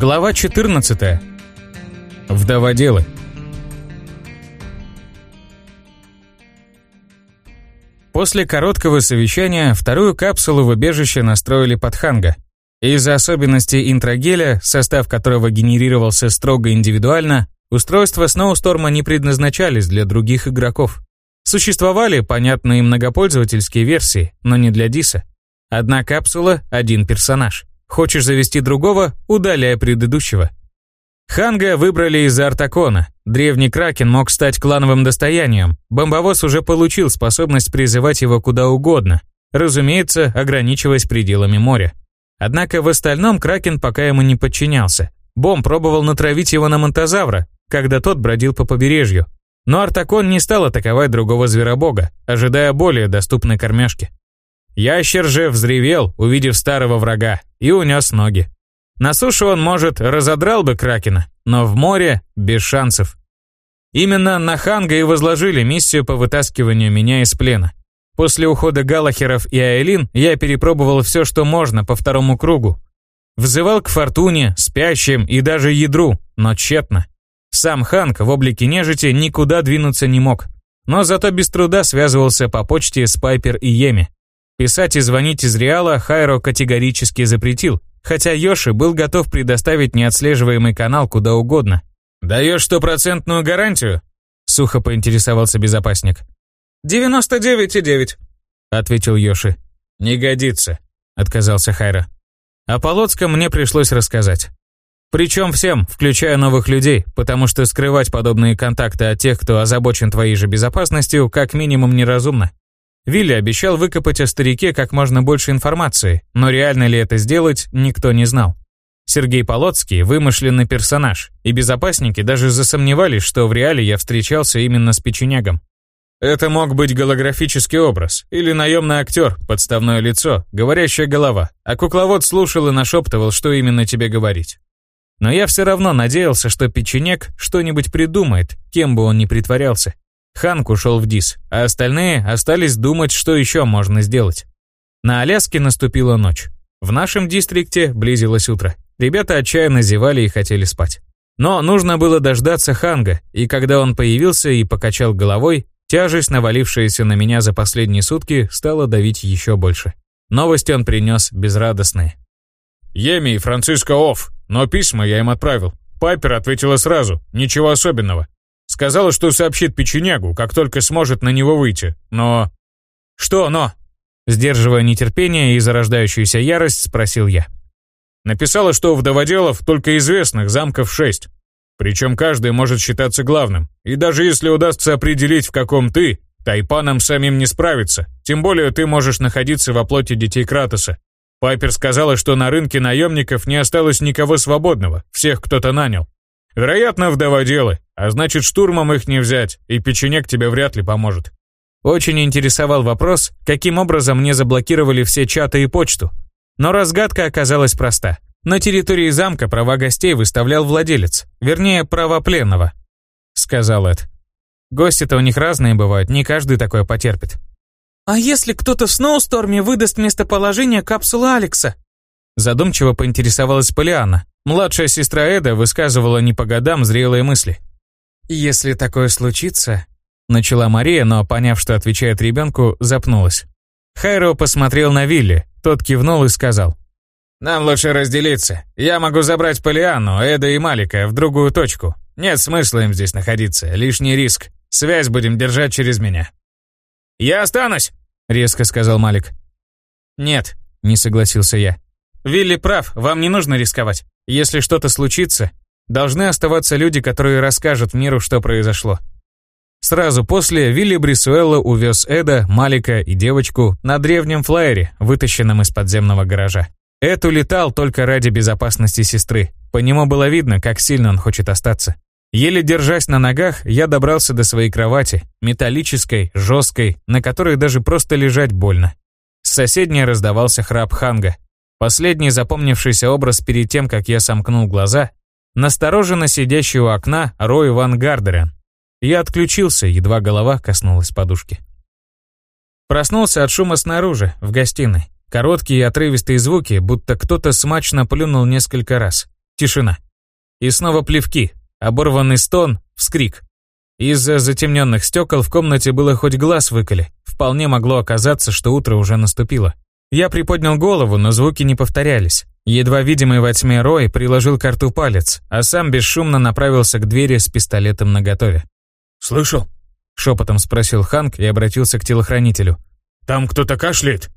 Глава 14. Вдоводелы. После короткого совещания вторую капсулу в убежище настроили под Ханга. Из-за особенностей интрагеля, состав которого генерировался строго индивидуально, устройства Сноусторма не предназначались для других игроков. Существовали, понятные многопользовательские версии, но не для Диса. Одна капсула – один персонаж. Хочешь завести другого – удаляй предыдущего. Ханга выбрали из-за Артакона. Древний Кракен мог стать клановым достоянием. Бомбовоз уже получил способность призывать его куда угодно, разумеется, ограничиваясь пределами моря. Однако в остальном Кракен пока ему не подчинялся. Бом пробовал натравить его на Монтозавра, когда тот бродил по побережью. Но Артакон не стал атаковать другого зверобога, ожидая более доступной кормежки. Ящер же взревел, увидев старого врага, и унес ноги. На суше он, может, разодрал бы Кракена, но в море без шансов. Именно на Ханга и возложили миссию по вытаскиванию меня из плена. После ухода Галахеров и Айлин я перепробовал все, что можно по второму кругу. Взывал к Фортуне, спящим и даже ядру, но тщетно. Сам Ханг в облике нежити никуда двинуться не мог, но зато без труда связывался по почте с Пайпер и Йеми. Писать и звонить из Реала Хайро категорически запретил, хотя Йоши был готов предоставить неотслеживаемый канал куда угодно. «Даешь стопроцентную гарантию?» — сухо поинтересовался безопасник. «Девяносто девять и девять», — ответил Йоши. «Не годится», — отказался Хайро. О Полоцком мне пришлось рассказать. Причем всем, включая новых людей, потому что скрывать подобные контакты от тех, кто озабочен твоей же безопасностью, как минимум неразумно. Вилли обещал выкопать о старике как можно больше информации, но реально ли это сделать, никто не знал. Сергей Полоцкий – вымышленный персонаж, и безопасники даже засомневались, что в реале я встречался именно с печенягом. Это мог быть голографический образ, или наемный актер, подставное лицо, говорящая голова, а кукловод слушал и нашептывал, что именно тебе говорить. Но я все равно надеялся, что печенек что-нибудь придумает, кем бы он ни притворялся. Ханк ушел в ДИС, а остальные остались думать, что еще можно сделать. На Аляске наступила ночь. В нашем дистрикте близилось утро. Ребята отчаянно зевали и хотели спать. Но нужно было дождаться Ханга, и когда он появился и покачал головой, тяжесть, навалившаяся на меня за последние сутки, стала давить еще больше. Новости он принес безрадостные. «Еми и Франциско оф, но письма я им отправил. Пайпер ответила сразу, ничего особенного. Сказала, что сообщит печенягу, как только сможет на него выйти. Но... Что «но»? Сдерживая нетерпение и зарождающуюся ярость, спросил я. Написала, что вдоводелов только известных замков шесть. Причем каждый может считаться главным. И даже если удастся определить, в каком ты, Тайпаном самим не справится. Тем более ты можешь находиться во плоти детей Кратоса. Пайпер сказала, что на рынке наемников не осталось никого свободного, всех кто-то нанял. Вероятно, вдоводелы, а значит штурмом их не взять, и печенек тебе вряд ли поможет. Очень интересовал вопрос, каким образом мне заблокировали все чаты и почту. Но разгадка оказалась проста. На территории замка права гостей выставлял владелец, вернее, права пленного, сказал Эд. Гости-то у них разные бывают, не каждый такое потерпит. «А если кто-то в Сноусторме выдаст местоположение капсулы Алекса?» Задумчиво поинтересовалась Полиана. Младшая сестра Эда высказывала не по годам зрелые мысли. «Если такое случится...» Начала Мария, но, поняв, что отвечает ребенку, запнулась. Хайро посмотрел на Вилли, тот кивнул и сказал. «Нам лучше разделиться. Я могу забрать Полиану, Эда и Малика в другую точку. Нет смысла им здесь находиться, лишний риск. Связь будем держать через меня». «Я останусь!» — резко сказал Малик. «Нет», — не согласился я. «Вилли прав, вам не нужно рисковать. Если что-то случится, должны оставаться люди, которые расскажут миру, что произошло. Сразу после Вилли Брисуэлло увез Эда, Малика и девочку на древнем флайере, вытащенном из подземного гаража. Эд улетал только ради безопасности сестры. По нему было видно, как сильно он хочет остаться. Еле держась на ногах, я добрался до своей кровати, металлической, жесткой, на которой даже просто лежать больно. С соседней раздавался храп Ханга, Последний запомнившийся образ перед тем, как я сомкнул глаза, настороженно сидящий у окна Рой Ван Гардерен. Я отключился, едва голова коснулась подушки. Проснулся от шума снаружи, в гостиной. Короткие и отрывистые звуки, будто кто-то смачно плюнул несколько раз. Тишина. И снова плевки, оборванный стон, вскрик. Из-за затемненных стекол в комнате было хоть глаз выколи. Вполне могло оказаться, что утро уже наступило. Я приподнял голову, но звуки не повторялись. Едва видимый во тьме Рой приложил карту палец, а сам бесшумно направился к двери с пистолетом наготове. «Слышал?» — шепотом спросил Ханк и обратился к телохранителю. «Там кто-то кашляет?»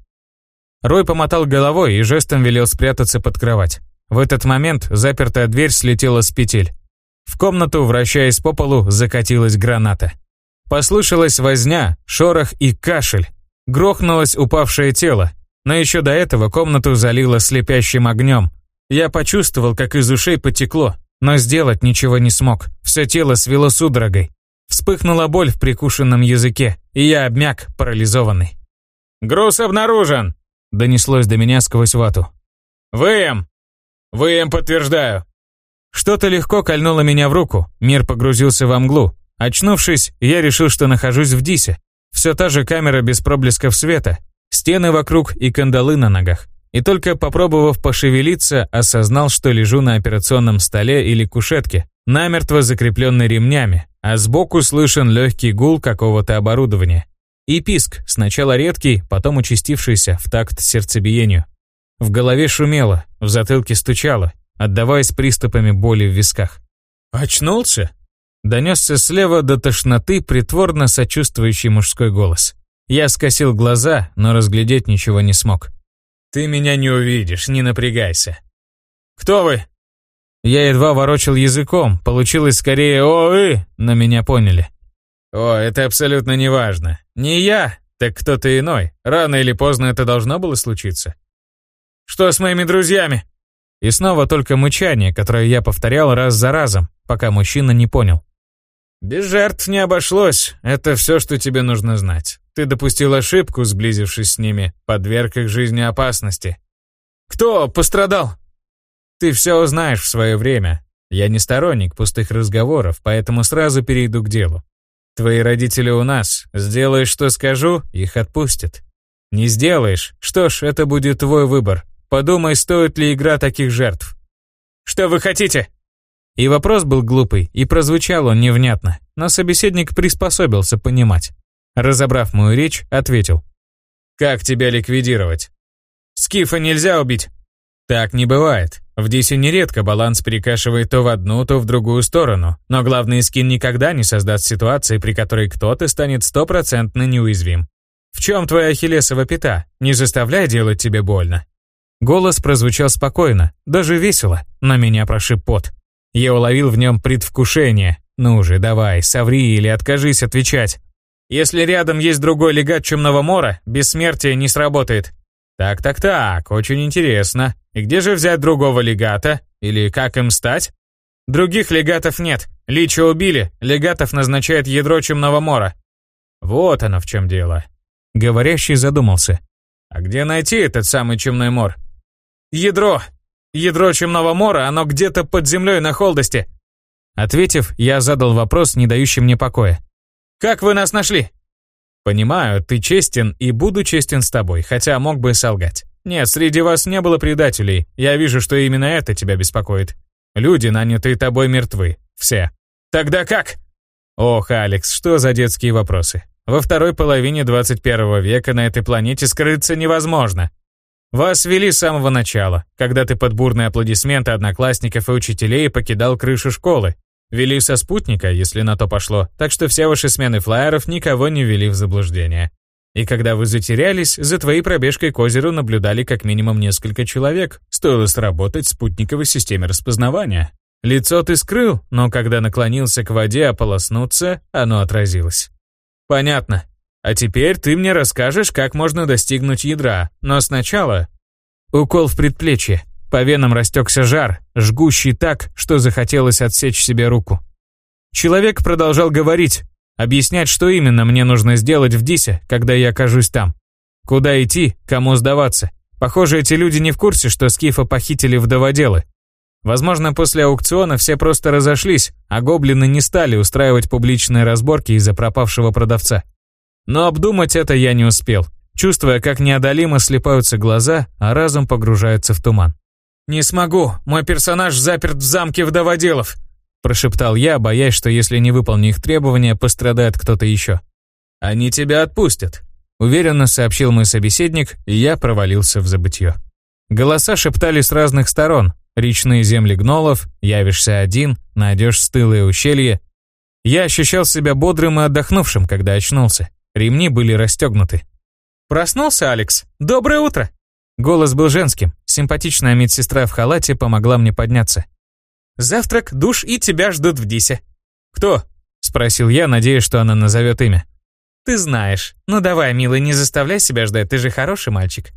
Рой помотал головой и жестом велел спрятаться под кровать. В этот момент запертая дверь слетела с петель. В комнату, вращаясь по полу, закатилась граната. Послышалась возня, шорох и кашель. Грохнулось упавшее тело. Но еще до этого комнату залило слепящим огнем. Я почувствовал, как из ушей потекло, но сделать ничего не смог. Все тело свело судорогой. Вспыхнула боль в прикушенном языке, и я обмяк, парализованный. «Груз обнаружен!» — донеслось до меня сквозь вату. «ВМ! ВМ подтверждаю!» Что-то легко кольнуло меня в руку, мир погрузился во мглу. Очнувшись, я решил, что нахожусь в Дисе. Все та же камера без проблесков света, стены вокруг и кандалы на ногах. И только попробовав пошевелиться, осознал, что лежу на операционном столе или кушетке, намертво закрепленной ремнями, а сбоку слышен легкий гул какого-то оборудования. И писк, сначала редкий, потом участившийся в такт сердцебиению. В голове шумело, в затылке стучало, отдаваясь приступами боли в висках. «Очнулся?» Донесся слева до тошноты притворно сочувствующий мужской голос. Я скосил глаза, но разглядеть ничего не смог. «Ты меня не увидишь, не напрягайся». «Кто вы?» Я едва ворочил языком, получилось скорее «О-ы», но меня поняли. «О, это абсолютно неважно. Не я, так кто-то иной. Рано или поздно это должно было случиться». «Что с моими друзьями?» И снова только мычание, которое я повторял раз за разом, пока мужчина не понял. «Без жертв не обошлось. Это все, что тебе нужно знать. Ты допустил ошибку, сблизившись с ними, подверг их жизни опасности. Кто пострадал?» «Ты все узнаешь в свое время. Я не сторонник пустых разговоров, поэтому сразу перейду к делу. Твои родители у нас. Сделаешь, что скажу, их отпустят. Не сделаешь, что ж, это будет твой выбор. Подумай, стоит ли игра таких жертв. Что вы хотите? И вопрос был глупый, и прозвучал он невнятно, но собеседник приспособился понимать. Разобрав мою речь, ответил. «Как тебя ликвидировать?» «Скифа нельзя убить». Так не бывает. В Дисе нередко баланс перекашивает то в одну, то в другую сторону, но главный скин никогда не создаст ситуации, при которой кто-то станет стопроцентно неуязвим. В чем твоя ахиллесова пята? Не заставляй делать тебе больно. Голос прозвучал спокойно, даже весело, на меня прошиб пот. Я уловил в нем предвкушение. Ну же, давай, соври или откажись отвечать. Если рядом есть другой легат Чумного Мора, бессмертие не сработает. Так-так-так, очень интересно. И где же взять другого легата? Или как им стать? Других легатов нет. Лича убили, легатов назначает ядро Чумного Мора. Вот оно в чем дело. Говорящий задумался. А где найти этот самый Чумной Мор? Ядро. Ядро Чумного Мора, оно где-то под землей на холдости. Ответив, я задал вопрос, не дающий мне покоя. Как вы нас нашли? Понимаю, ты честен и буду честен с тобой, хотя мог бы солгать. Нет, среди вас не было предателей. Я вижу, что именно это тебя беспокоит. Люди, нанятые тобой, мертвы. Все. Тогда как? Ох, Алекс, что за детские вопросы? Во второй половине 21 века на этой планете скрыться невозможно. Вас вели с самого начала, когда ты под бурные аплодисменты одноклассников и учителей покидал крышу школы. Вели со спутника, если на то пошло, так что все ваши смены флайеров никого не ввели в заблуждение. И когда вы затерялись, за твоей пробежкой к озеру наблюдали как минимум несколько человек. Стоило сработать спутниковой системе распознавания. Лицо ты скрыл, но когда наклонился к воде ополоснуться, оно отразилось. Понятно. А теперь ты мне расскажешь, как можно достигнуть ядра, но сначала... Укол в предплечье. По венам растекся жар, жгущий так, что захотелось отсечь себе руку. Человек продолжал говорить, объяснять, что именно мне нужно сделать в Дисе, когда я окажусь там. Куда идти, кому сдаваться. Похоже, эти люди не в курсе, что Скифа похитили вдоводелы. Возможно, после аукциона все просто разошлись, а гоблины не стали устраивать публичные разборки из-за пропавшего продавца. Но обдумать это я не успел, чувствуя, как неодолимо слепаются глаза, а разум погружается в туман. «Не смогу, мой персонаж заперт в замке вдоводелов», прошептал я, боясь, что если не выполню их требования, пострадает кто-то еще. «Они тебя отпустят», уверенно сообщил мой собеседник, и я провалился в забытье. Голоса шептали с разных сторон. Речные земли гнолов, явишься один, найдешь стылое ущелье. Я ощущал себя бодрым и отдохнувшим, когда очнулся. Ремни были расстегнуты. «Проснулся, Алекс? Доброе утро!» Голос был женским. Симпатичная медсестра в халате помогла мне подняться. «Завтрак, душ и тебя ждут в Дисе». «Кто?» — спросил я, надеясь, что она назовет имя. «Ты знаешь. Ну давай, милый, не заставляй себя ждать, ты же хороший мальчик».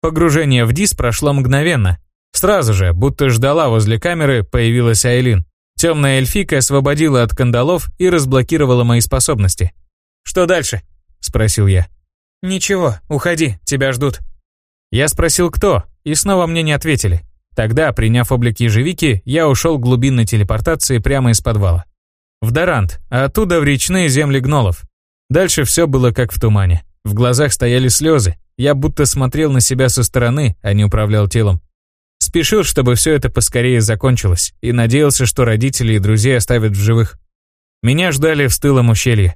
Погружение в Дис прошло мгновенно. Сразу же, будто ждала возле камеры, появилась Айлин. Темная эльфика освободила от кандалов и разблокировала мои способности. «Что дальше?» — спросил я. «Ничего, уходи, тебя ждут». Я спросил, кто, и снова мне не ответили. Тогда, приняв облик ежевики, я ушел глубинной телепортации прямо из подвала. В Дорант, а оттуда в речные земли гнолов. Дальше все было как в тумане. В глазах стояли слезы. Я будто смотрел на себя со стороны, а не управлял телом. Спешил, чтобы все это поскорее закончилось, и надеялся, что родители и друзья оставят в живых. Меня ждали в стылом ущелье.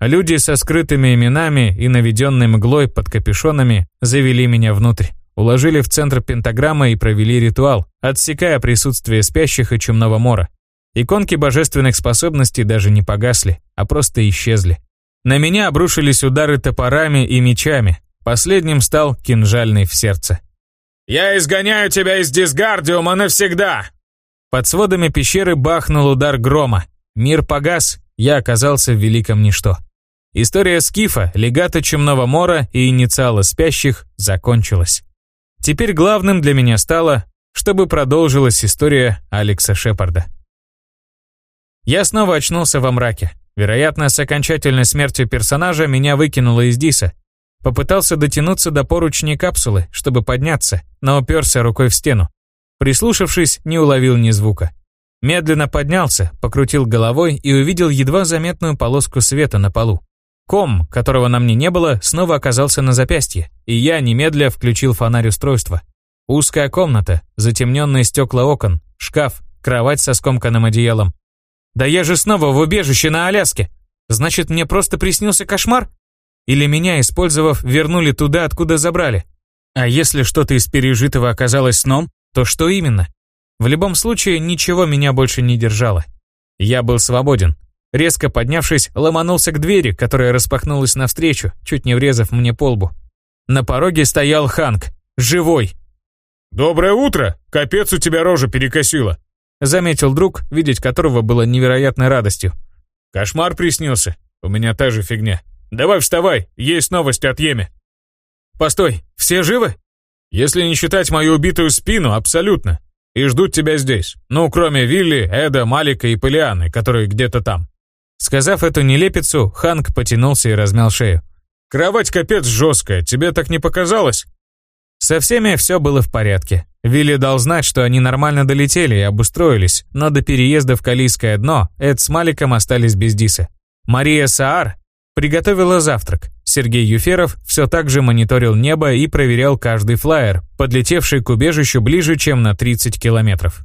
Люди со скрытыми именами и наведенной мглой под капюшонами завели меня внутрь, уложили в центр пентаграммы и провели ритуал, отсекая присутствие спящих и чумного мора. Иконки божественных способностей даже не погасли, а просто исчезли. На меня обрушились удары топорами и мечами. Последним стал кинжальный в сердце. «Я изгоняю тебя из Дисгардиума навсегда!» Под сводами пещеры бахнул удар грома. Мир погас, я оказался в великом ничто. История Скифа, легата Чумного Мора и инициала спящих закончилась. Теперь главным для меня стало, чтобы продолжилась история Алекса Шепарда. Я снова очнулся во мраке. Вероятно, с окончательной смертью персонажа меня выкинуло из Диса. Попытался дотянуться до поручней капсулы, чтобы подняться, но уперся рукой в стену. Прислушавшись, не уловил ни звука. Медленно поднялся, покрутил головой и увидел едва заметную полоску света на полу. Ком, которого на мне не было, снова оказался на запястье, и я немедля включил фонарь устройства. Узкая комната, затемненные стекла окон, шкаф, кровать со скомканным одеялом, да я же снова в убежище на Аляске. Значит, мне просто приснился кошмар? Или меня, использовав, вернули туда, откуда забрали? А если что-то из пережитого оказалось сном, то что именно? В любом случае, ничего меня больше не держало. Я был свободен. Резко поднявшись, ломанулся к двери, которая распахнулась навстречу, чуть не врезав мне по лбу. На пороге стоял Ханк, живой. «Доброе утро! Капец у тебя рожа перекосила!» Заметил друг, видеть которого было невероятной радостью. «Кошмар приснился. У меня та же фигня. Давай вставай, есть новости от Еми». «Постой, все живы?» «Если не считать мою убитую спину, абсолютно. И ждут тебя здесь. Ну, кроме Вилли, Эда, Малика и Полианы, которые где-то там». Сказав эту нелепицу, Ханк потянулся и размял шею. «Кровать капец жесткая, тебе так не показалось?» Со всеми все было в порядке. Вилли дал знать, что они нормально долетели и обустроились, но до переезда в Калийское дно Эд с Маликом остались без Диса. Мария Саар приготовила завтрак. Сергей Юферов все так же мониторил небо и проверял каждый флайер, подлетевший к убежищу ближе, чем на 30 километров.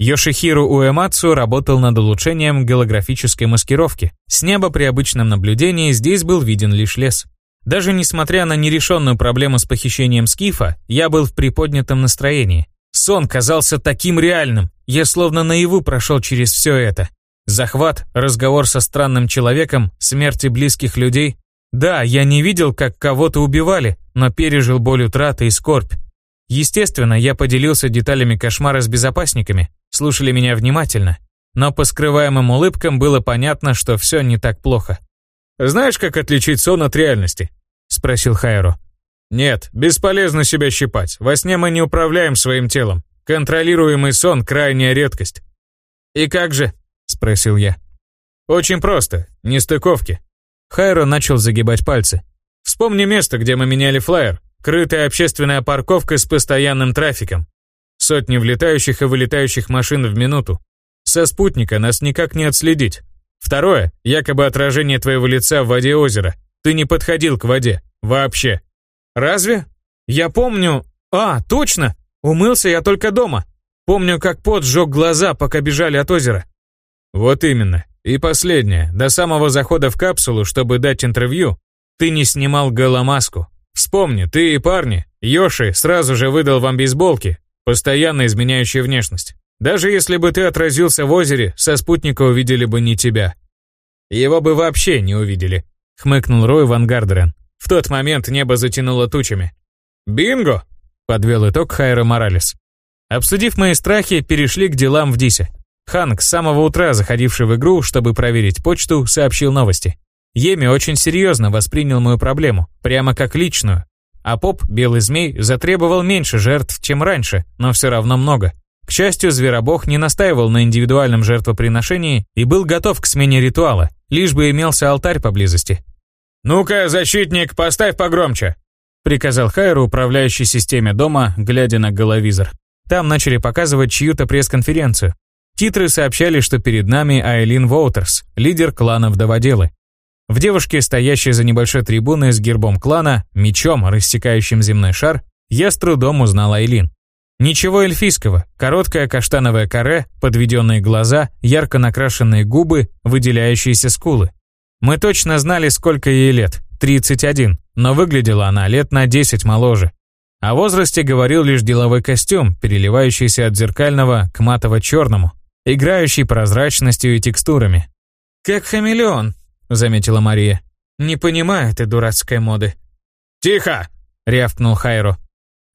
Йошихиру Уэмацу работал над улучшением голографической маскировки. С неба при обычном наблюдении здесь был виден лишь лес. Даже несмотря на нерешенную проблему с похищением Скифа, я был в приподнятом настроении. Сон казался таким реальным, я словно наяву прошел через все это. Захват, разговор со странным человеком, смерти близких людей. Да, я не видел, как кого-то убивали, но пережил боль утраты и скорбь. Естественно, я поделился деталями кошмара с безопасниками, слушали меня внимательно, но по скрываемым улыбкам было понятно, что все не так плохо. «Знаешь, как отличить сон от реальности?» — спросил Хайро. «Нет, бесполезно себя щипать. Во сне мы не управляем своим телом. Контролируемый сон — крайняя редкость». «И как же?» — спросил я. «Очень просто. Нестыковки». Хайро начал загибать пальцы. «Вспомни место, где мы меняли флайер. Крытая общественная парковка с постоянным трафиком. Сотни влетающих и вылетающих машин в минуту. Со спутника нас никак не отследить. Второе, якобы отражение твоего лица в воде озера. Ты не подходил к воде. Вообще. Разве? Я помню... А, точно! Умылся я только дома. Помню, как пот сжег глаза, пока бежали от озера. Вот именно. И последнее. До самого захода в капсулу, чтобы дать интервью, ты не снимал голомаску. Вспомни, ты и парни. Йоши сразу же выдал вам бейсболки, постоянно изменяющие внешность. Даже если бы ты отразился в озере, со спутника увидели бы не тебя. Его бы вообще не увидели, хмыкнул Рой Ван Гардерен. В тот момент небо затянуло тучами. «Бинго!» — подвел итог Хайра Моралес. Обсудив мои страхи, перешли к делам в Дисе. Ханк, с самого утра заходивший в игру, чтобы проверить почту, сообщил новости. Еми очень серьезно воспринял мою проблему, прямо как личную. А поп, белый змей, затребовал меньше жертв, чем раньше, но все равно много. К счастью, зверобог не настаивал на индивидуальном жертвоприношении и был готов к смене ритуала, лишь бы имелся алтарь поблизости. «Ну-ка, защитник, поставь погромче!» приказал Хайру, управляющий системе дома, глядя на головизор. Там начали показывать чью-то пресс-конференцию. Титры сообщали, что перед нами Айлин Воутерс, лидер клана Вдоводелы. В девушке, стоящей за небольшой трибуной с гербом клана, мечом, рассекающим земной шар, я с трудом узнал Айлин. Ничего эльфийского, короткое каштановое каре, подведенные глаза, ярко накрашенные губы, выделяющиеся скулы. Мы точно знали, сколько ей лет, 31, но выглядела она лет на 10 моложе. О возрасте говорил лишь деловой костюм, переливающийся от зеркального к матово-черному, играющий прозрачностью и текстурами. «Как хамелеон», — заметила Мария. «Не понимаю этой дурацкой моды». «Тихо!» — рявкнул Хайро.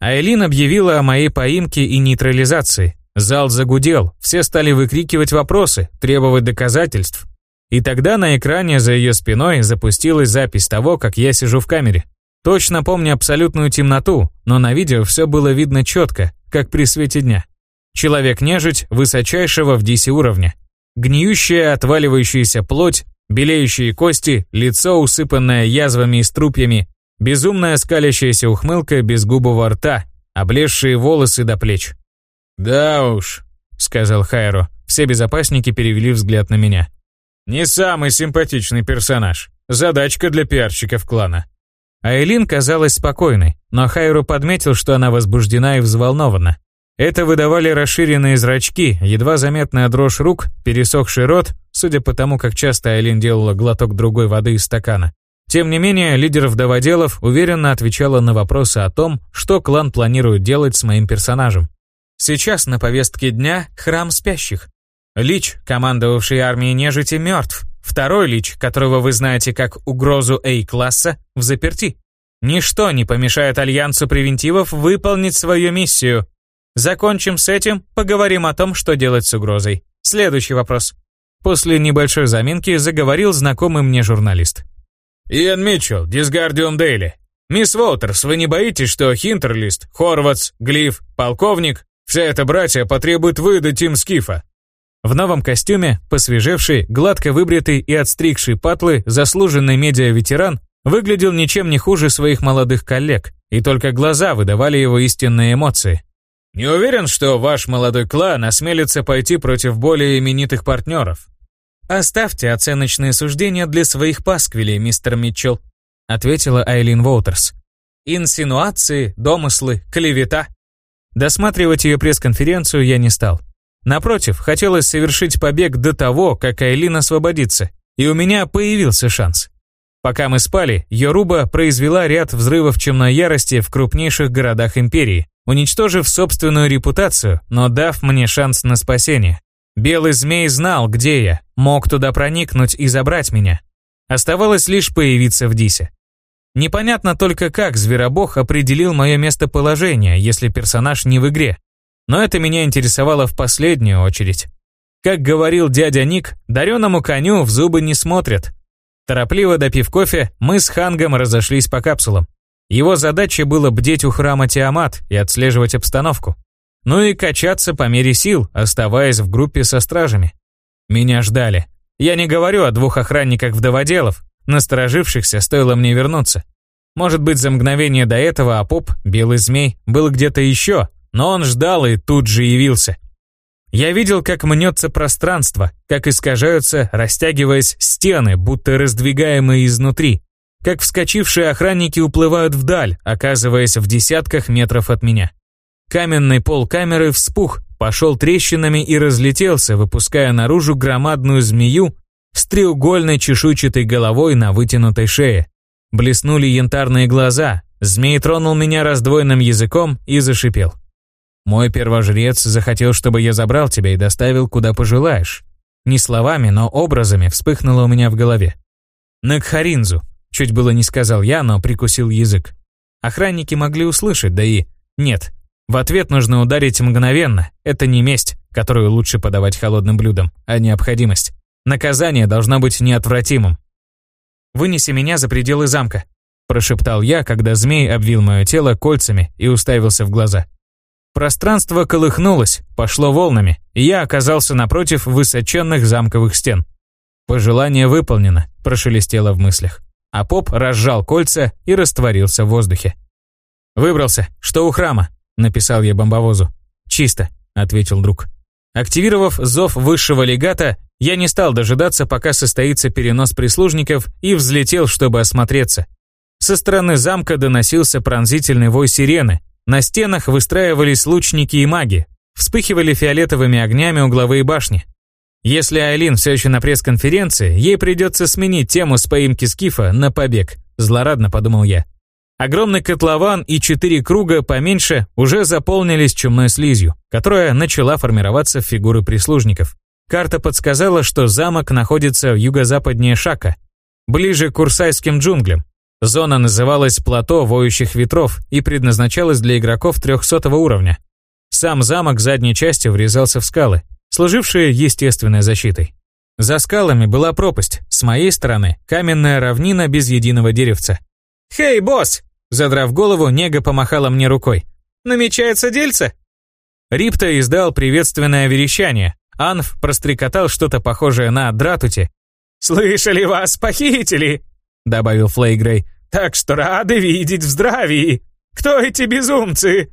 Айлин объявила о моей поимке и нейтрализации. Зал загудел, все стали выкрикивать вопросы, требовать доказательств. И тогда на экране за ее спиной запустилась запись того, как я сижу в камере. Точно помню абсолютную темноту, но на видео все было видно четко, как при свете дня. Человек-нежить высочайшего в DC уровня. Гниющая, отваливающаяся плоть, белеющие кости, лицо, усыпанное язвами и струпьями, Безумная скалящаяся ухмылка безгубого рта, облезшие волосы до плеч. «Да уж», — сказал Хайро. Все безопасники перевели взгляд на меня. «Не самый симпатичный персонаж. Задачка для пиарщиков клана». Айлин казалась спокойной, но Хайро подметил, что она возбуждена и взволнована. Это выдавали расширенные зрачки, едва заметная дрожь рук, пересохший рот, судя по тому, как часто Айлин делала глоток другой воды из стакана, тем не менее, лидер вдоводелов уверенно отвечала на вопросы о том, что клан планирует делать с моим персонажем. Сейчас на повестке дня храм спящих. Лич, командовавший армией нежити, мертв. Второй лич, которого вы знаете как угрозу A-класса, в заперти. Ничто не помешает Альянсу превентивов выполнить свою миссию. Закончим с этим, поговорим о том, что делать с угрозой. Следующий вопрос. После небольшой заминки заговорил знакомый мне журналист. «Иэн Митчелл, Дисгардиум Дейли. Мисс Уотерс, вы не боитесь, что Хинтерлист, Хорватс, Глиф, Полковник, вся эта братья потребует выдать им скифа?» В новом костюме, посвежевший, гладко выбритый и отстригший патлы, заслуженный медиа-ветеран, выглядел ничем не хуже своих молодых коллег, и только глаза выдавали его истинные эмоции. «Не уверен, что ваш молодой клан осмелится пойти против более именитых партнеров. «Оставьте оценочные суждения для своих пасквилей, мистер Митчелл», ответила Айлин Воутерс. «Инсинуации, домыслы, клевета». Досматривать ее пресс-конференцию я не стал. Напротив, хотелось совершить побег до того, как Айлин освободится, и у меня появился шанс. Пока мы спали, Йоруба произвела ряд взрывов чемной ярости в крупнейших городах Империи, уничтожив собственную репутацию, но дав мне шанс на спасение. Белый змей знал, где я, мог туда проникнуть и забрать меня. Оставалось лишь появиться в Дисе. Непонятно только, как Зверобог определил мое местоположение, если персонаж не в игре. Но это меня интересовало в последнюю очередь. Как говорил дядя Ник, дареному коню в зубы не смотрят. Торопливо допив кофе, мы с Хангом разошлись по капсулам. Его задачей было бдеть у храма Тиамат и отслеживать обстановку ну и качаться по мере сил, оставаясь в группе со стражами. Меня ждали. Я не говорю о двух охранниках вдоводелов, насторожившихся, стоило мне вернуться. Может быть, за мгновение до этого Апоп, белый змей, был где-то еще, но он ждал и тут же явился. Я видел, как мнется пространство, как искажаются, растягиваясь стены, будто раздвигаемые изнутри, как вскочившие охранники уплывают вдаль, оказываясь в десятках метров от меня. Каменный пол камеры вспух, пошел трещинами и разлетелся, выпуская наружу громадную змею с треугольной чешуйчатой головой на вытянутой шее. Блеснули янтарные глаза, змей тронул меня раздвоенным языком и зашипел. «Мой первожрец захотел, чтобы я забрал тебя и доставил, куда пожелаешь». Не словами, но образами вспыхнуло у меня в голове. «На Кхаринзу», чуть было не сказал я, но прикусил язык. Охранники могли услышать, да и... Нет, в ответ нужно ударить мгновенно. Это не месть, которую лучше подавать холодным блюдом, а необходимость. Наказание должно быть неотвратимым. «Вынеси меня за пределы замка», – прошептал я, когда змей обвил мое тело кольцами и уставился в глаза. Пространство колыхнулось, пошло волнами, и я оказался напротив высоченных замковых стен. «Пожелание выполнено», – прошелестело в мыслях. А поп разжал кольца и растворился в воздухе. «Выбрался. Что у храма?» – написал я бомбовозу. «Чисто», – ответил друг. Активировав зов высшего легата, я не стал дожидаться, пока состоится перенос прислужников, и взлетел, чтобы осмотреться. Со стороны замка доносился пронзительный вой сирены. На стенах выстраивались лучники и маги. Вспыхивали фиолетовыми огнями угловые башни. Если Айлин все еще на пресс-конференции, ей придется сменить тему с поимки Скифа на побег. Злорадно подумал я. Огромный котлован и четыре круга поменьше уже заполнились чумной слизью, которая начала формироваться в фигуры прислужников. Карта подсказала, что замок находится в юго-западнее Шака, ближе к Курсайским джунглям. Зона называлась «Плато воющих ветров» и предназначалась для игроков 300 уровня. Сам замок задней части врезался в скалы, служившие естественной защитой. За скалами была пропасть, с моей стороны каменная равнина без единого деревца. «Хей, босс!» Задрав голову, Нега помахала мне рукой. «Намечается дельце?» Рипта издал приветственное верещание, Анф прострекотал что-то похожее на дратути. «Слышали вас, похитили!» — добавил Флейгрей. «Так что рады видеть в здравии! Кто эти безумцы?»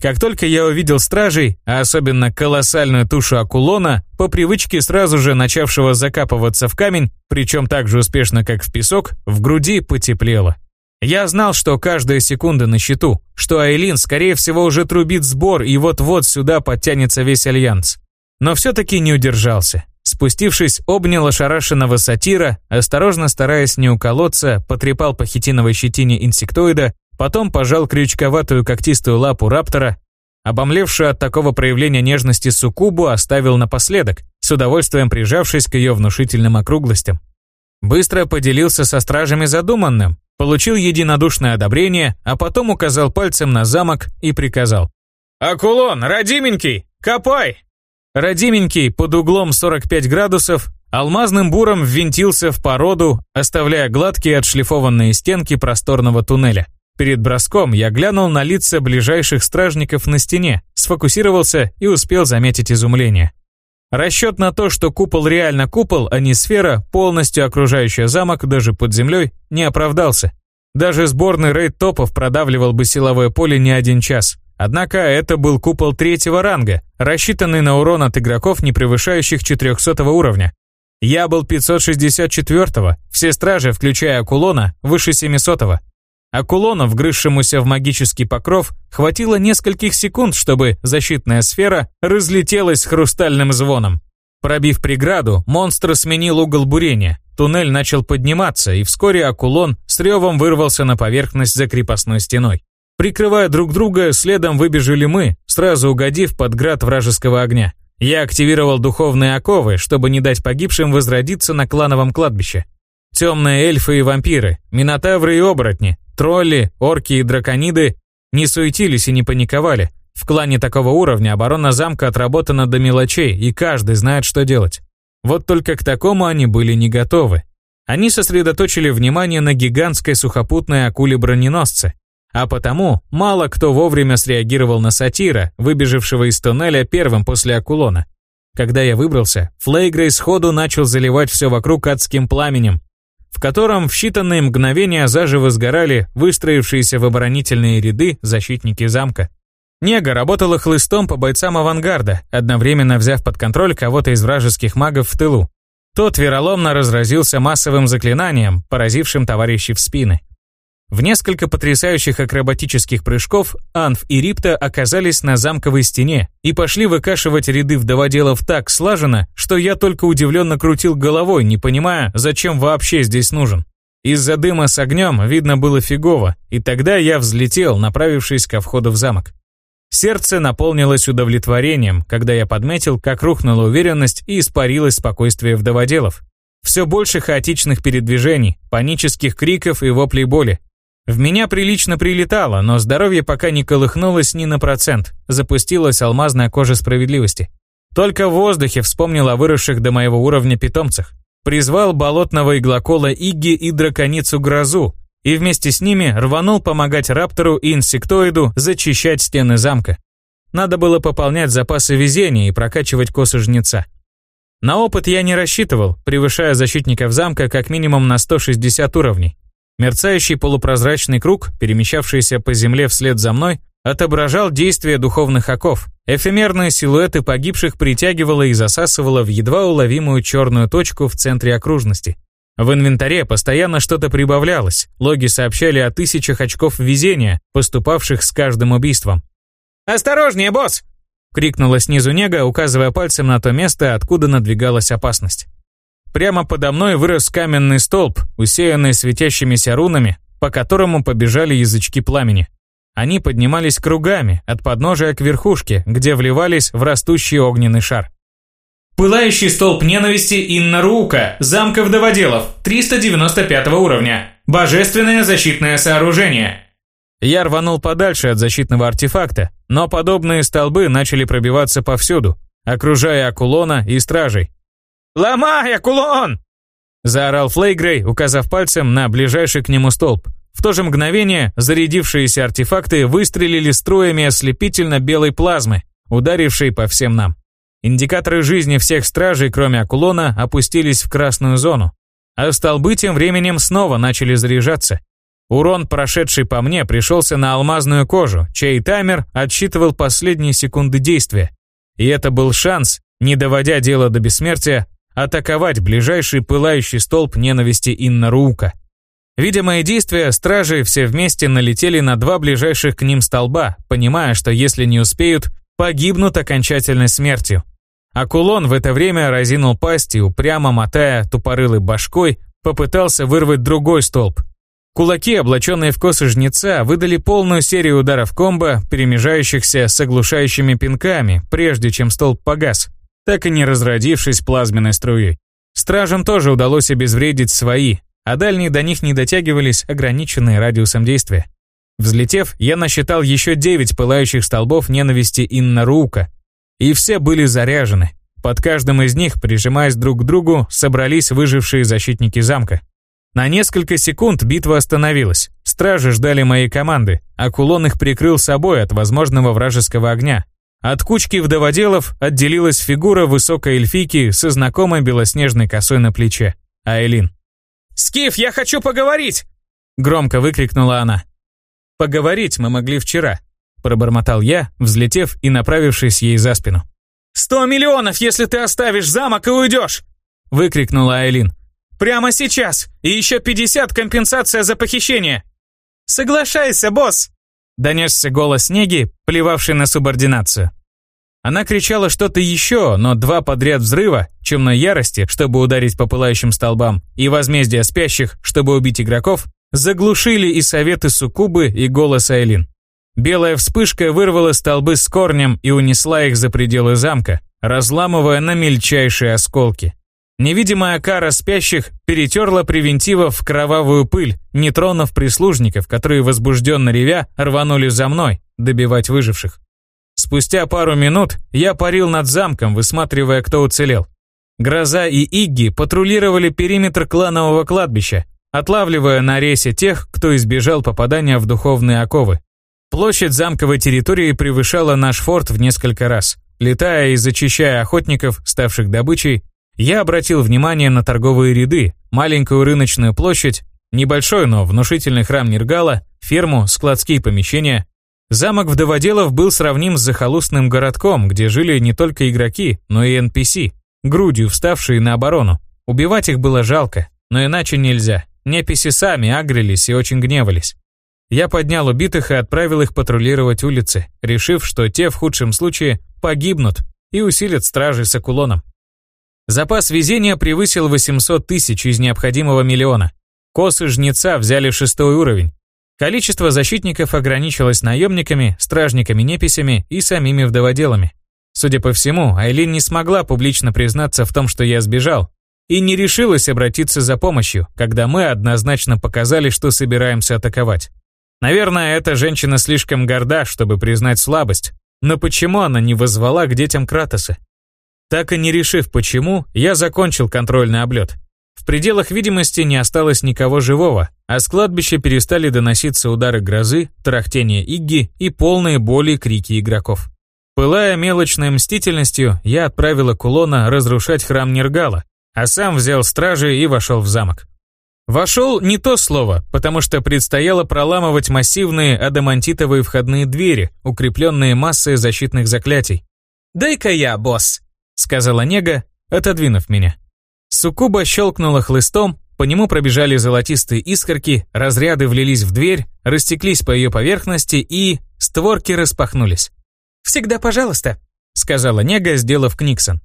Как только я увидел стражей, а особенно колоссальную тушу акулона, по привычке сразу же начавшего закапываться в камень, причем так же успешно, как в песок, в груди потеплело. Я знал, что каждая секунда на счету, что Айлин, скорее всего, уже трубит сбор, и вот-вот сюда подтянется весь Альянс. Но все-таки не удержался. Спустившись, обнял ошарашенного сатира, осторожно стараясь не уколоться, потрепал по хитиновой щетине инсектоида, потом пожал крючковатую когтистую лапу раптора, обомлевшую от такого проявления нежности суккубу оставил напоследок, с удовольствием прижавшись к ее внушительным округлостям. Быстро поделился со стражами задуманным, получил единодушное одобрение, а потом указал пальцем на замок и приказал. «Акулон, родименький, копай!» Родименький под углом 45 градусов алмазным буром ввинтился в породу, оставляя гладкие отшлифованные стенки просторного туннеля. Перед броском я глянул на лица ближайших стражников на стене, сфокусировался и успел заметить изумление. Расчет на то, что купол реально купол, а не сфера, полностью окружающая замок даже под землей, не оправдался. Даже сборный рейд топов продавливал бы силовое поле не один час. Однако это был купол третьего ранга, рассчитанный на урон от игроков, не превышающих 400 уровня. Я был 564-го, все стражи, включая Акулона, выше 700-го. Акулона, вгрызшемуся в магический покров, хватило нескольких секунд, чтобы защитная сфера разлетелась хрустальным звоном. Пробив преграду, монстр сменил угол бурения. Туннель начал подниматься, и вскоре Акулон с ревом вырвался на поверхность за крепостной стеной. Прикрывая друг друга, следом выбежали мы, сразу угодив под град вражеского огня. Я активировал духовные оковы, чтобы не дать погибшим возродиться на клановом кладбище. Темные эльфы и вампиры, минотавры и оборотни, тролли, орки и дракониды не суетились и не паниковали. В клане такого уровня оборона замка отработана до мелочей, и каждый знает, что делать. Вот только к такому они были не готовы. Они сосредоточили внимание на гигантской сухопутной акуле-броненосце, а потому мало кто вовремя среагировал на сатира, выбежавшего из туннеля первым после Акулона. Когда я выбрался, Флейгрей сходу начал заливать все вокруг адским пламенем, в котором в считанные мгновения заживо сгорали выстроившиеся в оборонительные ряды защитники замка. Нега работала хлыстом по бойцам авангарда, одновременно взяв под контроль кого-то из вражеских магов в тылу. Тот вероломно разразился массовым заклинанием, поразившим товарищей в спины. В несколько потрясающих акробатических прыжков Анф и Рипта оказались на замковой стене и пошли выкашивать ряды вдоводелов так слаженно, что я только удивленно крутил головой, не понимая, зачем вообще здесь нужен. Из-за дыма с огнем видно было фигово, и тогда я взлетел, направившись ко входу в замок. Сердце наполнилось удовлетворением, когда я подметил, как рухнула уверенность и испарилось спокойствие вдоводелов. Все больше хаотичных передвижений, панических криков и воплей боли. В меня прилично прилетало, но здоровье пока не колыхнулось ни на процент, запустилась алмазная кожа справедливости. Только в воздухе вспомнил о выросших до моего уровня питомцах. Призвал болотного иглокола Игги и драконицу Грозу, и вместе с ними рванул помогать раптору и инсектоиду зачищать стены замка. Надо было пополнять запасы везения и прокачивать косы жнеца. На опыт я не рассчитывал, превышая защитников замка как минимум на 160 уровней. Мерцающий полупрозрачный круг, перемещавшийся по земле вслед за мной, отображал действия духовных оков. Эфемерные силуэты погибших притягивало и засасывало в едва уловимую черную точку в центре окружности. В инвентаре постоянно что-то прибавлялось, логи сообщали о тысячах очков везения, поступавших с каждым убийством. «Осторожнее, босс!» — крикнула снизу Нега, указывая пальцем на то место, откуда надвигалась опасность. Прямо подо мной вырос каменный столб, усеянный светящимися рунами, по которому побежали язычки пламени. Они поднимались кругами, от подножия к верхушке, где вливались в растущий огненный шар. Пылающий столб ненависти Инна Рука, замка вдоводелов, 395 уровня. Божественное защитное сооружение. Я рванул подальше от защитного артефакта, но подобные столбы начали пробиваться повсюду, окружая Акулона и стражей. «Ломай, Акулон!» Заорал Флейгрей, указав пальцем на ближайший к нему столб. В то же мгновение зарядившиеся артефакты выстрелили струями ослепительно-белой плазмы, ударившей по всем нам. Индикаторы жизни всех стражей, кроме Акулона, опустились в красную зону. А столбы тем временем снова начали заряжаться. Урон, прошедший по мне, пришелся на алмазную кожу, чей таймер отсчитывал последние секунды действия. И это был шанс, не доводя дело до бессмертия, атаковать ближайший пылающий столб ненависти Инна Рука. Видя мои действия, стражи все вместе налетели на два ближайших к ним столба, понимая, что если не успеют, погибнут окончательной смертью. Акулон в это время разинул пасть и, упрямо мотая тупорылой башкой, попытался вырвать другой столб. Кулаки, облаченные в косы жнеца, выдали полную серию ударов комбо, перемежающихся с оглушающими пинками, прежде чем столб погас так и не разродившись плазменной струей. Стражам тоже удалось обезвредить свои, а дальние до них не дотягивались, ограниченные радиусом действия. Взлетев, я насчитал еще девять пылающих столбов ненависти Инна Рука, и все были заряжены. Под каждым из них, прижимаясь друг к другу, собрались выжившие защитники замка. На несколько секунд битва остановилась. Стражи ждали моей команды, а кулон их прикрыл собой от возможного вражеского огня, от кучки вдоводелов отделилась фигура высокой эльфийки со знакомой белоснежной косой на плече. Айлин. «Скиф, я хочу поговорить!» Громко выкрикнула она. «Поговорить мы могли вчера», пробормотал я, взлетев и направившись ей за спину. «Сто миллионов, если ты оставишь замок и уйдешь!» выкрикнула Айлин. «Прямо сейчас! И еще пятьдесят компенсация за похищение!» «Соглашайся, босс!» Донесся голос Неги, плевавший на субординацию. Она кричала что-то еще, но два подряд взрыва, темной ярости, чтобы ударить по пылающим столбам, и возмездия спящих, чтобы убить игроков, заглушили и советы Сукубы, и голос Айлин. Белая вспышка вырвала столбы с корнем и унесла их за пределы замка, разламывая на мельчайшие осколки. Невидимая кара спящих перетерла превентива в кровавую пыль, не тронув прислужников, которые возбужденно ревя рванули за мной, добивать выживших. Спустя пару минут я парил над замком, высматривая, кто уцелел. Гроза и Игги патрулировали периметр кланового кладбища, отлавливая на рейсе тех, кто избежал попадания в духовные оковы. Площадь замковой территории превышала наш форт в несколько раз. Летая и зачищая охотников, ставших добычей, я обратил внимание на торговые ряды, маленькую рыночную площадь, небольшой, но внушительный храм Нергала, ферму, складские помещения. Замок вдоводелов был сравним с захолустным городком, где жили не только игроки, но и NPC, грудью вставшие на оборону. Убивать их было жалко, но иначе нельзя. Неписи сами агрились и очень гневались. Я поднял убитых и отправил их патрулировать улицы, решив, что те в худшем случае погибнут и усилят стражи с акулоном. Запас везения превысил 800 тысяч из необходимого миллиона. Косы жнеца взяли шестой уровень. Количество защитников ограничилось наемниками, стражниками-неписями и самими вдоводелами. Судя по всему, Айлин не смогла публично признаться в том, что я сбежал, и не решилась обратиться за помощью, когда мы однозначно показали, что собираемся атаковать. Наверное, эта женщина слишком горда, чтобы признать слабость, но почему она не возвала к детям Кратоса? Так и не решив почему, я закончил контрольный облет. В пределах видимости не осталось никого живого, а с кладбища перестали доноситься удары грозы, тарахтение Игги и полные боли крики игроков. Пылая мелочной мстительностью, я отправила Кулона разрушать храм Нергала, а сам взял стражи и вошел в замок. Вошел не то слово, потому что предстояло проламывать массивные адамантитовые входные двери, укрепленные массой защитных заклятий. «Дай-ка я, босс», — сказала Нега, отодвинув меня. Сукуба щелкнула хлыстом, по нему пробежали золотистые искорки, разряды влились в дверь, растеклись по ее поверхности и... створки распахнулись. «Всегда пожалуйста», — сказала Нега, сделав книксон.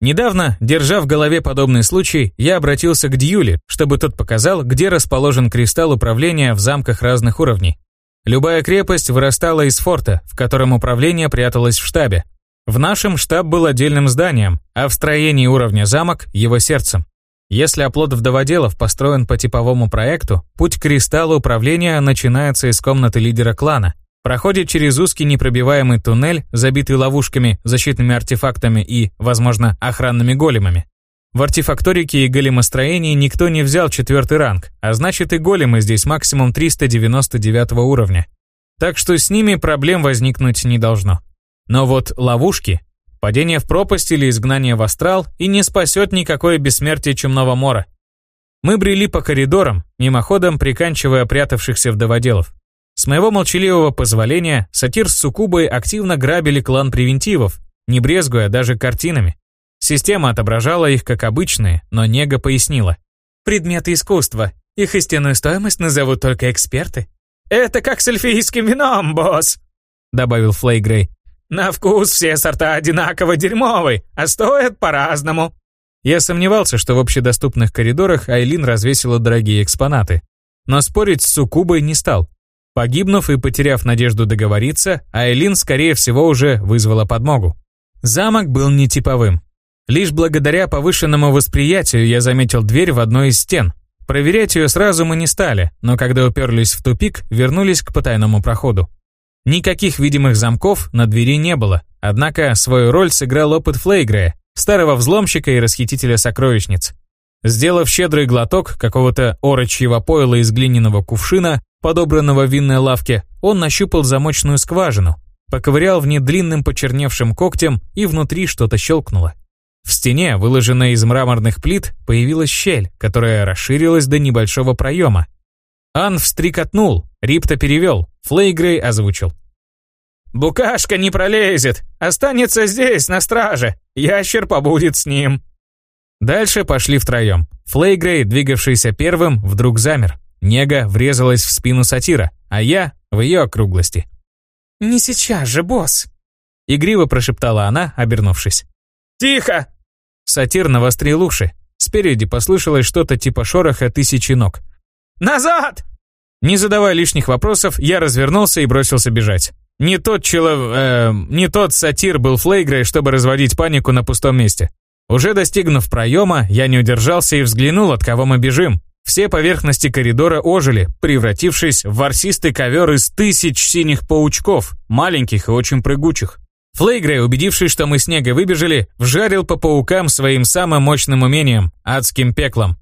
Недавно, держа в голове подобный случай, я обратился к Дьюли, чтобы тот показал, где расположен кристалл управления в замках разных уровней. Любая крепость вырастала из форта, в котором управление пряталось в штабе. В нашем штаб был отдельным зданием, а в строении уровня замок – его сердцем. Если оплот вдоводелов построен по типовому проекту, путь к кристаллу управления начинается из комнаты лидера клана – проходит через узкий непробиваемый туннель, забитый ловушками, защитными артефактами и, возможно, охранными големами. В артефакторике и големостроении никто не взял четвертый ранг, а значит и големы здесь максимум 399 уровня. Так что с ними проблем возникнуть не должно. Но вот ловушки, падение в пропасть или изгнание в астрал и не спасет никакое бессмертие чумного мора. Мы брели по коридорам, мимоходом приканчивая прятавшихся вдоводелов. С моего молчаливого позволения сатир с Сукубой активно грабили клан превентивов, не брезгуя даже картинами. Система отображала их как обычные, но Нега пояснила. «Предметы искусства. Их истинную стоимость назовут только эксперты». «Это как с эльфийским вином, босс», — добавил Флейгрей. «На вкус все сорта одинаково дерьмовые, а стоят по-разному». Я сомневался, что в общедоступных коридорах Айлин развесила дорогие экспонаты. Но спорить с Сукубой не стал. Погибнув и потеряв надежду договориться, Айлин, скорее всего, уже вызвала подмогу. Замок был нетиповым. Лишь благодаря повышенному восприятию я заметил дверь в одной из стен. Проверять ее сразу мы не стали, но когда уперлись в тупик, вернулись к потайному проходу. Никаких видимых замков на двери не было, однако свою роль сыграл опыт Флейгрея, старого взломщика и расхитителя сокровищниц. Сделав щедрый глоток какого-то орочьего пойла из глиняного кувшина, подобранного в винной лавке, он нащупал замочную скважину, поковырял в ней длинным почерневшим когтем и внутри что-то щелкнуло. В стене, выложенной из мраморных плит, появилась щель, которая расширилась до небольшого проема. Ан встрикотнул, Рипта перевел, Флейгрей озвучил. «Букашка не пролезет, останется здесь, на страже, ящер побудет с ним». Дальше пошли втроем. Флейгрей, двигавшийся первым, вдруг замер. Нега врезалась в спину сатира, а я в ее округлости. «Не сейчас же, босс!» Игриво прошептала она, обернувшись. «Тихо!» Сатир навострил уши. Спереди послышалось что-то типа шороха тысячи ног. «Назад!» Не задавая лишних вопросов, я развернулся и бросился бежать. Не тот челов... Э, не тот сатир был флейгрой, чтобы разводить панику на пустом месте. Уже достигнув проема, я не удержался и взглянул, от кого мы бежим. Все поверхности коридора ожили, превратившись в ворсистый ковер из тысяч синих паучков, маленьких и очень прыгучих. Флейгрей, убедившись, что мы с Снега выбежали, вжарил по паукам своим самым мощным умением – адским пеклом.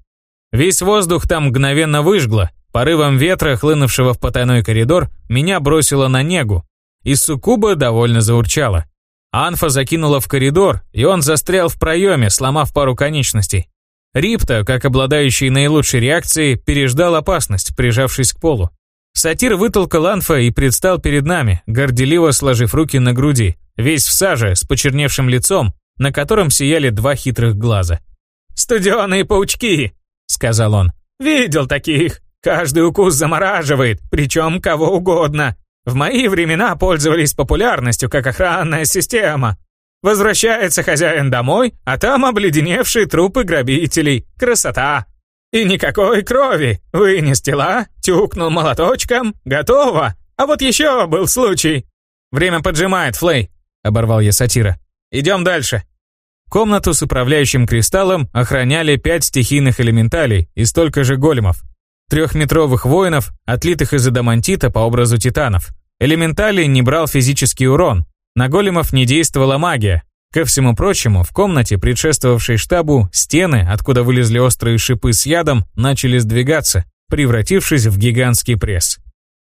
Весь воздух там мгновенно выжгло, порывом ветра, хлынувшего в потайной коридор, меня бросило на Негу, и Сукуба довольно заурчала. Анфа закинула в коридор, и он застрял в проеме, сломав пару конечностей. Рипта, как обладающий наилучшей реакцией, переждал опасность, прижавшись к полу. Сатир вытолкал Анфа и предстал перед нами, горделиво сложив руки на груди, весь в саже, с почерневшим лицом, на котором сияли два хитрых глаза. «Студеные паучки!» — сказал он. Видел таких. Каждый укус замораживает, причем кого угодно. В мои времена пользовались популярностью как охранная система. Возвращается хозяин домой, а там обледеневшие трупы грабителей. Красота! И никакой крови. Вынес тела, тюкнул молоточком, готово. А вот еще был случай. Время поджимает, Флей, оборвал я сатира. Идем дальше. Комнату с управляющим кристаллом охраняли пять стихийных элементалей и столько же големов. Трехметровых воинов, отлитых из адамантита по образу титанов. Элементалий не брал физический урон. На големов не действовала магия. Ко всему прочему, в комнате, предшествовавшей штабу, стены, откуда вылезли острые шипы с ядом, начали сдвигаться, превратившись в гигантский пресс.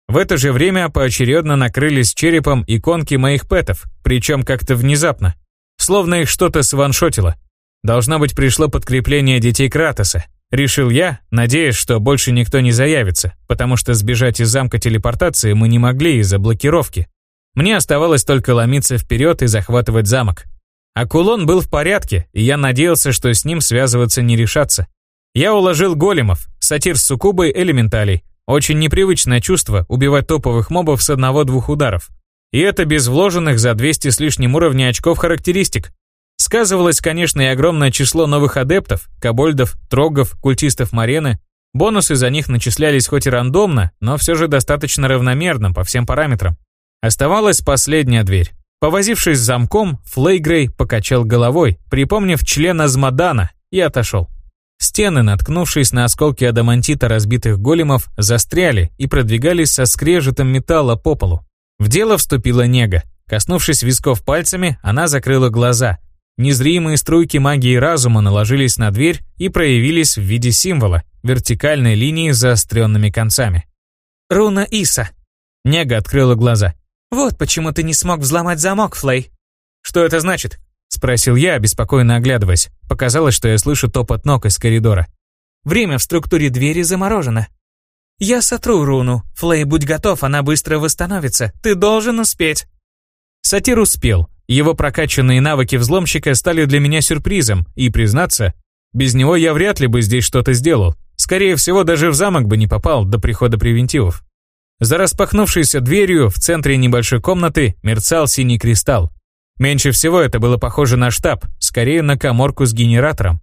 В это же время поочередно накрылись черепом иконки моих пэтов, причем как-то внезапно. Словно их что-то сваншотило. Должно быть, пришло подкрепление детей Кратоса. Решил я, надеясь, что больше никто не заявится, потому что сбежать из замка телепортации мы не могли из-за блокировки. Мне оставалось только ломиться вперед и захватывать замок. А кулон был в порядке, и я надеялся, что с ним связываться не решаться. Я уложил големов, сатир с суккубой элементалей. Очень непривычное чувство убивать топовых мобов с одного-двух ударов. И это без вложенных за 200 с лишним уровней очков характеристик. Сказывалось, конечно, и огромное число новых адептов, кобольдов, трогов, культистов Марены. Бонусы за них начислялись хоть и рандомно, но все же достаточно равномерно по всем параметрам. Оставалась последняя дверь. Повозившись с замком, Флейгрей покачал головой, припомнив члена Змадана, и отошел. Стены, наткнувшись на осколки адамантита разбитых големов, застряли и продвигались со скрежетом металла по полу. В дело вступила нега. Коснувшись висков пальцами, она закрыла глаза. Незримые струйки магии разума наложились на дверь и проявились в виде символа, вертикальной линии с заостренными концами. «Руна Иса». Нега открыла глаза. «Вот почему ты не смог взломать замок, Флей». «Что это значит?» Спросил я, обеспокоенно оглядываясь. Показалось, что я слышу топот ног из коридора. «Время в структуре двери заморожено. «Я сотру руну. Флей, будь готов, она быстро восстановится. Ты должен успеть». Сатир успел. Его прокачанные навыки взломщика стали для меня сюрпризом, и, признаться, без него я вряд ли бы здесь что-то сделал. Скорее всего, даже в замок бы не попал до прихода превентивов. За распахнувшейся дверью в центре небольшой комнаты мерцал синий кристалл. Меньше всего это было похоже на штаб, скорее на коморку с генератором.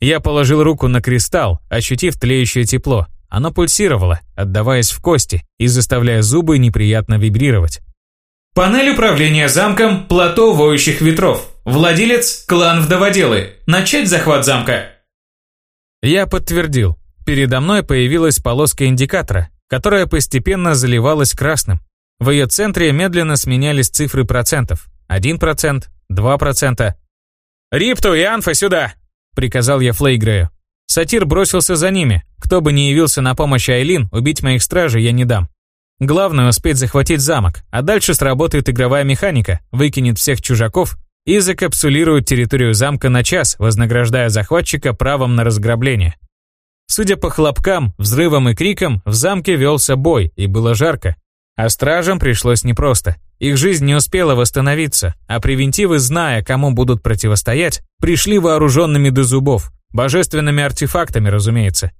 Я положил руку на кристалл, ощутив тлеющее тепло, оно пульсировало, отдаваясь в кости и заставляя зубы неприятно вибрировать. Панель управления замком «Плато воющих ветров». Владелец – клан Вдоводелы. Начать захват замка. Я подтвердил. Передо мной появилась полоска индикатора, которая постепенно заливалась красным. В ее центре медленно сменялись цифры процентов. 1%, 2%. «Рипту и Анфа сюда!» – приказал я Флейгрею. Сатир бросился за ними. Кто бы ни явился на помощь Айлин, убить моих стражей я не дам. Главное успеть захватить замок, а дальше сработает игровая механика, выкинет всех чужаков и закапсулирует территорию замка на час, вознаграждая захватчика правом на разграбление. Судя по хлопкам, взрывам и крикам, в замке велся бой, и было жарко. А стражам пришлось непросто. Их жизнь не успела восстановиться, а превентивы, зная, кому будут противостоять, пришли вооруженными до зубов, Божественными артефактами, разумеется.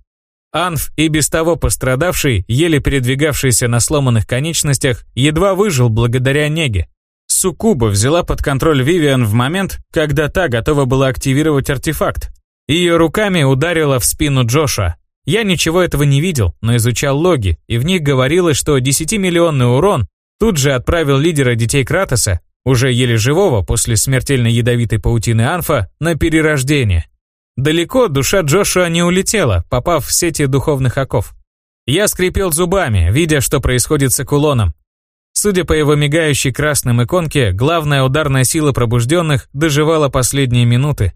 Анф, и без того пострадавший, еле передвигавшийся на сломанных конечностях, едва выжил благодаря неге. Сукуба взяла под контроль Вивиан в момент, когда та готова была активировать артефакт. Ее руками ударила в спину Джоша. Я ничего этого не видел, но изучал логи, и в них говорилось, что 10-миллионный урон тут же отправил лидера детей Кратоса, уже еле живого после смертельно ядовитой паутины Анфа, на перерождение. Далеко душа Джошуа не улетела, попав в сети духовных оков. Я скрипел зубами, видя, что происходит с кулоном. Судя по его мигающей красным иконке, главная ударная сила пробужденных доживала последние минуты.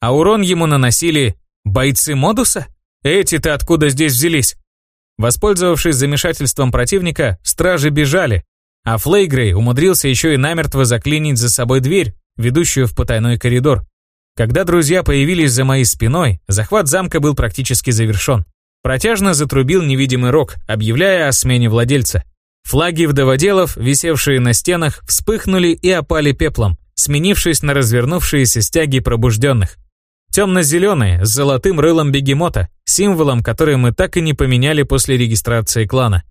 А урон ему наносили бойцы модуса? Эти-то откуда здесь взялись? Воспользовавшись замешательством противника, стражи бежали, а Флейгрей умудрился еще и намертво заклинить за собой дверь, ведущую в потайной коридор. Когда друзья появились за моей спиной, захват замка был практически завершен. Протяжно затрубил невидимый рог, объявляя о смене владельца. Флаги вдоводелов, висевшие на стенах, вспыхнули и опали пеплом, сменившись на развернувшиеся стяги пробужденных. Темно-зеленые, с золотым рылом бегемота, символом, который мы так и не поменяли после регистрации клана.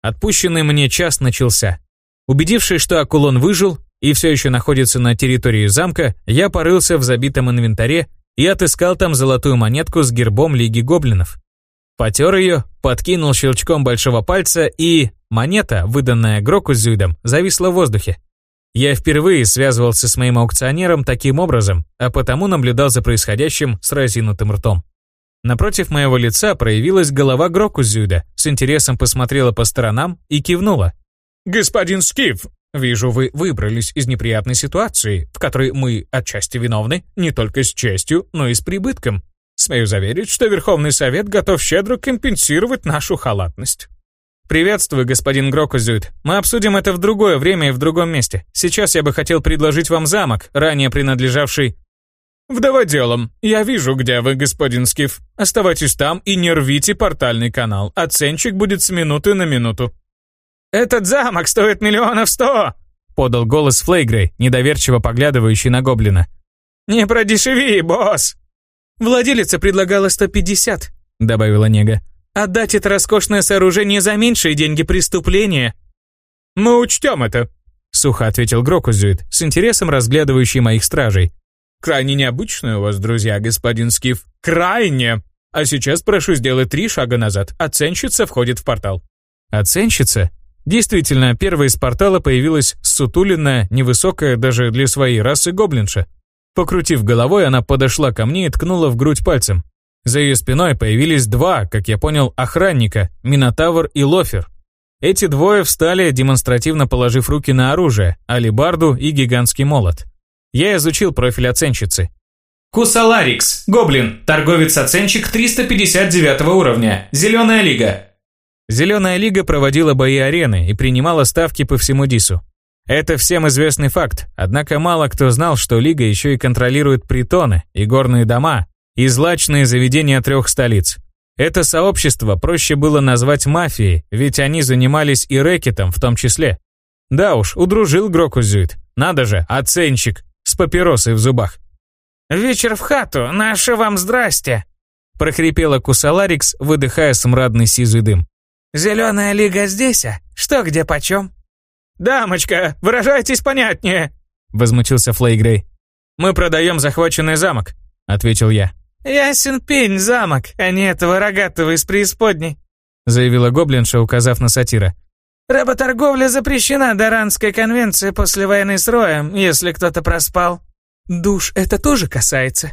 Отпущенный мне час начался. Убедившись, что Акулон выжил и все еще находится на территории замка, я порылся в забитом инвентаре и отыскал там золотую монетку с гербом Лиги Гоблинов. Потер ее, подкинул щелчком большого пальца и... Монета, выданная Грокузюидом, зависла в воздухе. Я впервые связывался с моим аукционером таким образом, а потому наблюдал за происходящим с разинутым ртом. Напротив моего лица проявилась голова Грокузюда, с интересом посмотрела по сторонам и кивнула. «Господин Скиф, вижу, вы выбрались из неприятной ситуации, в которой мы отчасти виновны, не только с честью, но и с прибытком. Смею заверить, что Верховный Совет готов щедро компенсировать нашу халатность». «Приветствую, господин Грокузюд. Мы обсудим это в другое время и в другом месте. Сейчас я бы хотел предложить вам замок, ранее принадлежавший...» «Вдоводелом. Я вижу, где вы, господин Скиф. Оставайтесь там и не рвите портальный канал. Оценщик будет с минуты на минуту». «Этот замок стоит миллионов сто!» подал голос Флейгрей, недоверчиво поглядывающий на гоблина. «Не продешеви, босс!» «Владелица предлагала 150», — добавила Нега. Отдать это роскошное сооружение за меньшие деньги преступления. Мы учтем это, сухо ответил Грокузюит, с интересом разглядывающий моих стражей. Крайне необычное у вас, друзья, господин Скиф. Крайне. А сейчас прошу сделать три шага назад. Оценщица входит в портал. Оценщица? Действительно, первая из портала появилась сутуленная, невысокая даже для своей расы гоблинша. Покрутив головой, она подошла ко мне и ткнула в грудь пальцем. За ее спиной появились два, как я понял, охранника, Минотавр и Лофер. Эти двое встали, демонстративно положив руки на оружие, алибарду и гигантский молот. Я изучил профиль оценщицы. Кусаларикс, гоблин, торговец-оценщик 359 уровня, Зеленая лига. Зеленая лига проводила бои арены и принимала ставки по всему Дису. Это всем известный факт, однако мало кто знал, что лига еще и контролирует притоны и горные дома, и злачные заведения трех столиц. Это сообщество проще было назвать мафией, ведь они занимались и рэкетом в том числе. Да уж, удружил Грокузюит. Надо же, оценщик, с папиросой в зубах. «Вечер в хату, наше вам здрасте!» прохрипела Кусаларикс, выдыхая смрадный сизый дым. «Зеленая лига здесь, а? Что где почем?» «Дамочка, выражайтесь понятнее!» возмутился Флейгрей. «Мы продаем захваченный замок», — ответил я. «Ясен пень, замок, а не этого рогатого из преисподней», заявила гоблинша, указав на сатира. «Работорговля запрещена Даранской конвенцией после войны с Роем, если кто-то проспал». «Душ это тоже касается?»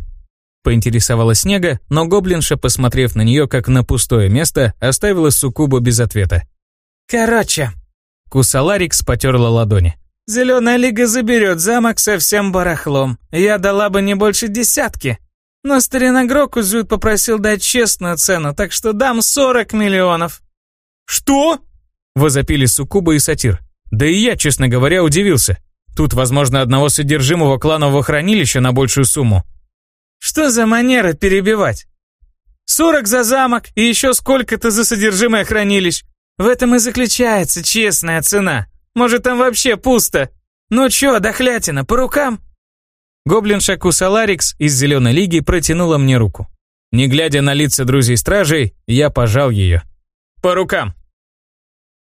Поинтересовалась Снега, но гоблинша, посмотрев на нее как на пустое место, оставила суккубу без ответа. «Короче...» Кусаларикс потерла ладони. «Зеленая лига заберет замок со всем барахлом. Я дала бы не больше десятки. Но старина Грокузют попросил дать честную цену, так что дам 40 миллионов». «Что?» – возопили Сукуба и Сатир. Да и я, честно говоря, удивился. Тут, возможно, одного содержимого кланового хранилища на большую сумму. «Что за манера перебивать? 40 за замок и еще сколько-то за содержимое хранилищ. В этом и заключается честная цена. Может, там вообще пусто? Ну чё, дохлятина, по рукам?» Гоблинша Кусаларикс из Зеленой Лиги протянула мне руку. Не глядя на лица друзей-стражей, я пожал ее. «По рукам!»